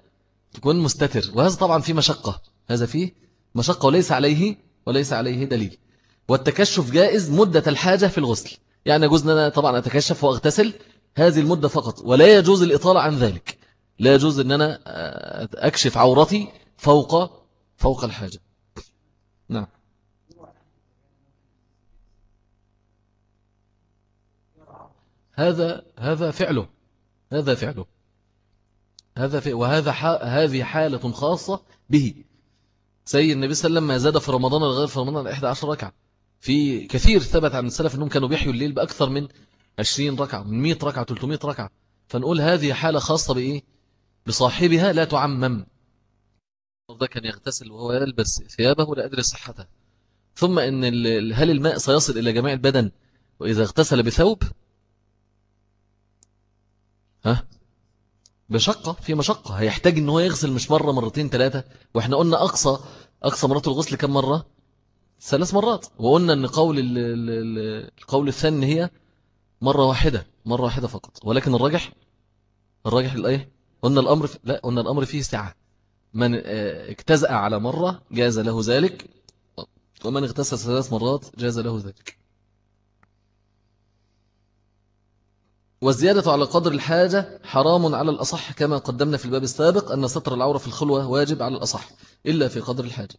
تكون مستتر. وهذا طبعا فيه مشقة. هذا فيه مشقة وليس عليه وليس عليه دليل. والتكشف جائز مدة الحاجة في الغسل. يعني يجوز أن أنا طبعا أتكشف وأغتسل هذه المدة فقط. ولا يجوز الإطالة عن ذلك. لا يجوز أن أنا أكشف عورتي فوق فوق الحاجة. نعم. هذا هذا فعله. هذا فعله. هذا في وهذا هذه حالة خاصة به. سيد النبي صلى الله عليه وسلم ما زاد في رمضان الغير في رمضان 11 ركعة. في كثير ثبت عن السلف أنهم كانوا بيحيوا الليل بأكثر من 20 ركعة من 100 ركعة 300 ركعة. فنقول هذه حالة خاصة بإيه؟ بصاحبها لا تعمم. ده كان يغتسل وهو يلبس ثيابه لا أدري صحته. ثم أن هل الماء سيصل إلى جميع البدن؟ وإذا اغتسل بثوب ها؟ بشقة في مشقة. هيحتاج إن هو يغسل مش مرة مرتين ثلاثة وإحنا قلنا أقصى أقصى مرات الغسل كم مرة؟ ثلاث مرات. وقلنا إن قول القول الثاني هي مرة واحدة مرة واحدة فقط. ولكن الراجح؟ الراجح الإيه؟ قلنا الأمر في... لا قلنا الأمر فيه سعة من آه، اجتزأ على مرة جاز له ذلك ومن اغتسل ثلاث مرات جاز له ذلك. والزيادة على قدر الحاجة حرام على الأصح كما قدمنا في الباب السابق أن ستر العورة في الخلوة واجب على الأصح إلا في قدر الحاجة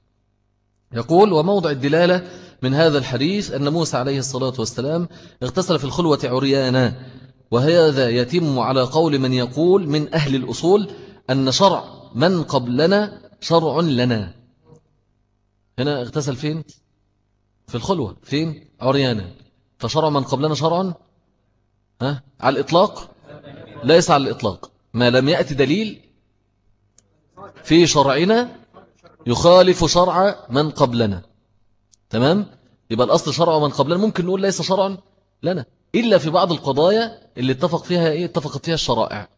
يقول وموضع الدلالة من هذا الحديث أن موسى عليه الصلاة والسلام اغتسل في الخلوة عريانا وهذا يتم على قول من يقول من أهل الأصول أن شرع من قبلنا شرع لنا هنا اغتسل فين؟ في الخلوة فين؟ عريانا فشرع من قبلنا شرع ها؟ على الإطلاق؟ ليس على الإطلاق. ما لم يأتي دليل في شرعنا يخالف شرع من قبلنا. تمام؟ يبقى الأصل شرع من قبلنا. ممكن نقول ليس شرعا لنا. إلا في بعض القضايا اللي اتفق فيها إيه؟ اتفقت فيها الشرائع.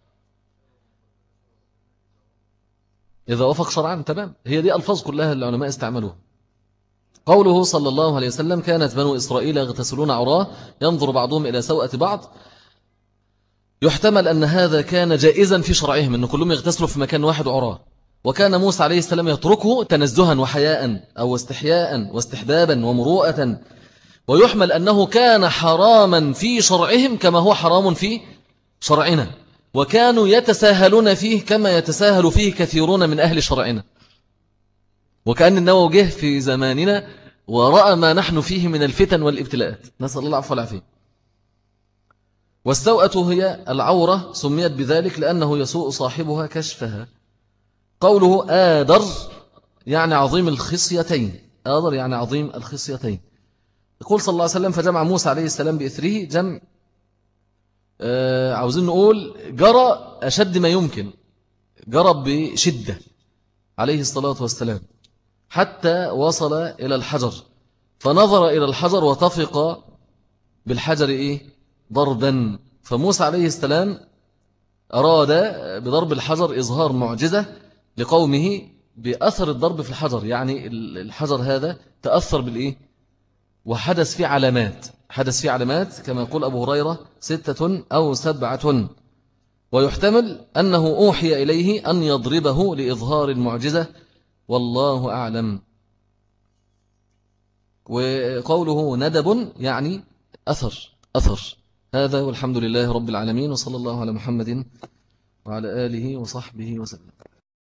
إذا وفق شرعا تمام. هي دي ألفاظ كلها العلماء استعملوها. قوله صلى الله عليه وسلم كانت بنو إسرائيل يغتسلون عراة ينظر بعضهم إلى سوءة بعض يحتمل أن هذا كان جائزا في شرعهم أن كلهم يغتسلوا في مكان واحد عراه وكان موسى عليه السلام يتركه تنزها وحياء أو استحياء واستحبابا ومروءة. ويحمل أنه كان حراما في شرعهم كما هو حرام في شرعنا. وكانوا يتساهلون فيه كما يتساهل فيه كثيرون من أهل شرعنا. وكأن النوو جه في زماننا ورأى ما نحن فيه من الفتن والابتلاءات. نسأل الله عفو العافية والسوءة هي العورة سميت بذلك لأنه يسوء صاحبها كشفها. قوله آدر يعني عظيم الخصيتين. آدر يعني عظيم الخصيتين. يقول صلى الله عليه وسلم فجمع موسى عليه السلام بإثره جمع. آه عاوزين نقول جرى أشد ما يمكن. جرى بشدة عليه الصلاة والسلام. حتى وصل إلى الحجر. فنظر إلى الحجر وتفق بالحجر إيه؟ ضربا. فموسى عليه السلام أراد بضرب الحجر إظهار معجزة لقومه بأثر الضرب في الحجر. يعني الحجر هذا تأثر بالإيه؟ وحدث فيه علامات. حدث فيه علامات كما يقول أبو هريرة ستة أو سبعة. ويحتمل أنه أوحي إليه أن يضربه لإظهار المعجزة. والله أعلم. وقوله ندب يعني أثر. أثر. هذا والحمد لله رب العالمين وصلى الله على محمد وعلى آله وصحبه وسلم.